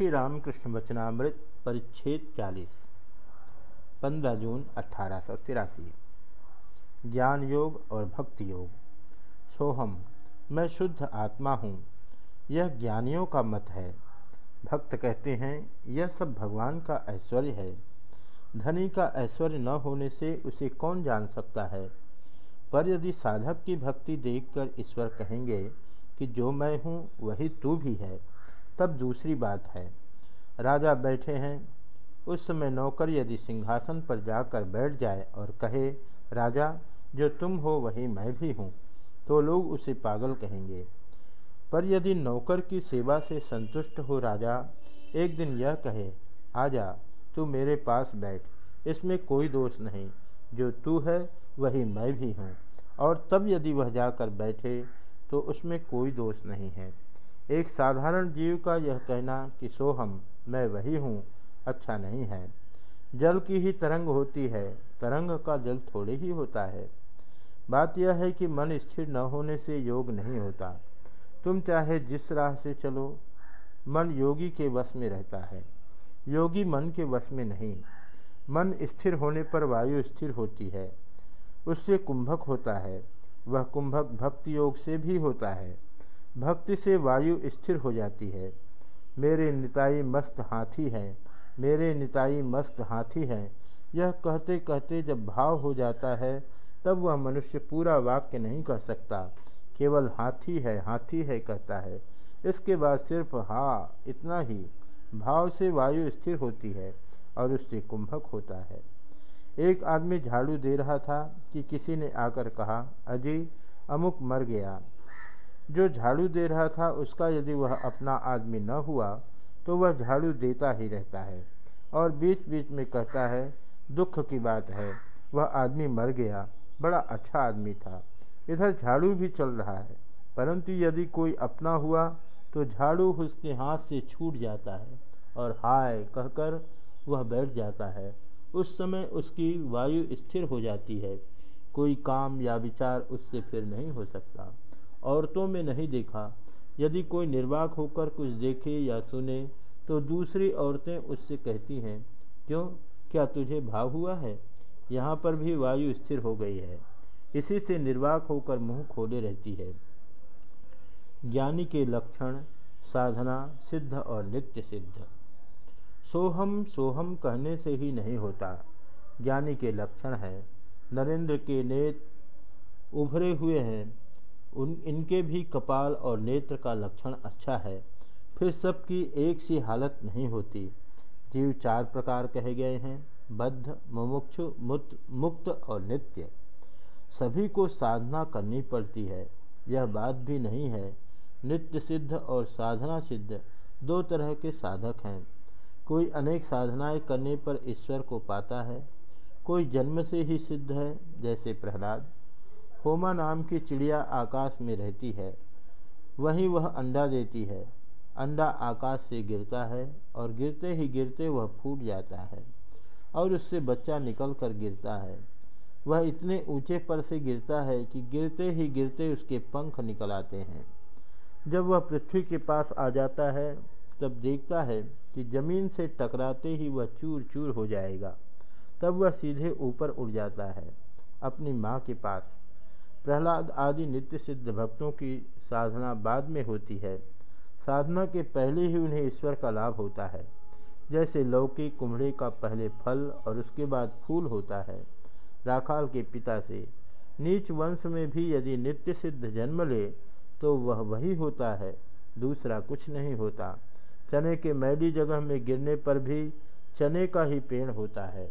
श्री रामकृष्ण वचनामृत परिच्छेद चालीस, पंद्रह जून अठारह सौ तिरासी। ज्ञान योग और भक्ति योग सोहम, मैं शुद्ध आत्मा हूँ, यह ज्ञानियों का मत है। भक्त कहते हैं, यह सब भगवान का ऐश्वर्य है। धनी का ऐश्वर्य न होने से उसे कौन जान सकता है? पर यदि साधक की भक्ति देखकर ईश्वर कहेंगे कि जो मैं हूँ, वही तू भी है। तब दूसरी बात है। राजा बैठे हैं। उस समय नौकर यदि सिंहासन पर जाकर बैठ जाए और कहे, राजा, जो तुम हो वही मैं भी हूँ। तो लोग उसे पागल कहेंगे। पर यदि नौकर की सेवा से संतुष्ट हो राजा, एक दिन यह कहे आजा तू मेरे पास बैठ। इसमें कोई दोष नहीं। जो तू है, वही मैं भी हूँ। और तब यदि वह जाकर बैठे तो उसमें कोई दोष नहीं है। एक साधारण जीव का यह कहना कि सोहम मैं वही हूँ अच्छा नहीं है। जल की ही तरंग होती है, तरंग का जल थोड़े ही होता है। बात यह है कि मन स्थिर न होने से योग नहीं होता। तुम चाहे जिस राह से चलो, मन योगी के वश में रहता है। योगी मन के वश में नहीं। मन स्थिर होने पर वायु स्थिर होती है। उससे कुंभक होता है। वह कुंभक भक्ति योग से भी होता है। भक्ति से वायु स्थिर हो जाती है। मेरे निताई मस्त हाथी हैं। मेरे निताई मस्त हाथी हैं। यह कहते कहते जब भाव हो जाता है, तब वह मनुष्य पूरा वाक्य नहीं कह सकता। केवल हाथी है हाथी है कहता है। इसके बाद सिर्फ़ हा, इतना ही। भाव से वायु स्थिर होती है और उससे कुंभक होता है। एक आदमी झाड़ू दे रहा था कि किसी ने आकर कहा अजय अमुक मर गया। जो झाड़ू दे रहा था, उसका यदि वह अपना आदमी न हुआ तो वह झाड़ू देता ही रहता है। और बीच बीच में कहता है, दुख की बात है, वह आदमी मर गया, बड़ा अच्छा आदमी था। इधर झाड़ू भी चल रहा है, परंतु यदि कोई अपना हुआ तो झाड़ू उसके हाथ से छूट जाता है और हाय कहकर वह बैठ जाता है। उस समय उसकी वायु स्थिर हो जाती है, कोई काम या विचार उससे फिर नहीं हो सकता। औरतों में नहीं देखा। यदि कोई निर्वाक होकर कुछ देखे या सुने तो दूसरी औरतें उससे कहती हैं, क्यों? क्या तुझे भाव हुआ है? यहाँ पर भी वायु स्थिर हो गई है। इसी से निर्वाक होकर मुँह खोले रहती है। ज्ञानी के लक्षण, साधना सिद्ध और नित्य सिद्ध। सोहम सोहम कहने से ही नहीं होता। ज्ञानी के लक्षण है, नरेंद्र के नेत उभरे हुए हैं उन, इनके भी कपाल और नेत्र का लक्षण अच्छा है। फिर सबकी एक सी हालत नहीं होती। जीव चार प्रकार कहे गए हैं, बद्ध, मुमुक्षु मुक्त मुक्त और नित्य। सभी को साधना करनी पड़ती है। यह बात भी नहीं है। नित्य सिद्ध और साधना सिद्ध दो तरह के साधक हैं। कोई अनेक साधनाएँ करने पर ईश्वर को पाता है। कोई जन्म से ही सिद्ध है, जैसे प्रहलाद। होमा नाम की चिड़िया आकाश में रहती है। वहीं वह अंडा देती है। अंडा आकाश से गिरता है और गिरते ही गिरते वह फूट जाता है और उससे बच्चा निकल कर गिरता है। वह इतने ऊँचे पर से गिरता है कि गिरते ही गिरते उसके पंख निकल आते हैं। जब वह पृथ्वी के पास आ जाता है, तब देखता है कि ज़मीन से टकराते ही वह चूर चूर हो जाएगा। तब वह सीधे ऊपर उड़ जाता है अपनी माँ के पास। प्रहलाद आदि नित्य सिद्ध भक्तों की साधना बाद में होती है। साधना के पहले ही उन्हें ईश्वर का लाभ होता है। जैसे लौकी, कुम्हड़े का पहले फल और उसके बाद फूल होता है, राखाल के पिता से। नीच वंश में भी यदि नित्य सिद्ध जन्म ले तो वह वही होता है, दूसरा कुछ नहीं होता। चने के मैली जगह में गिरने पर भी चने का ही पेड़ होता है।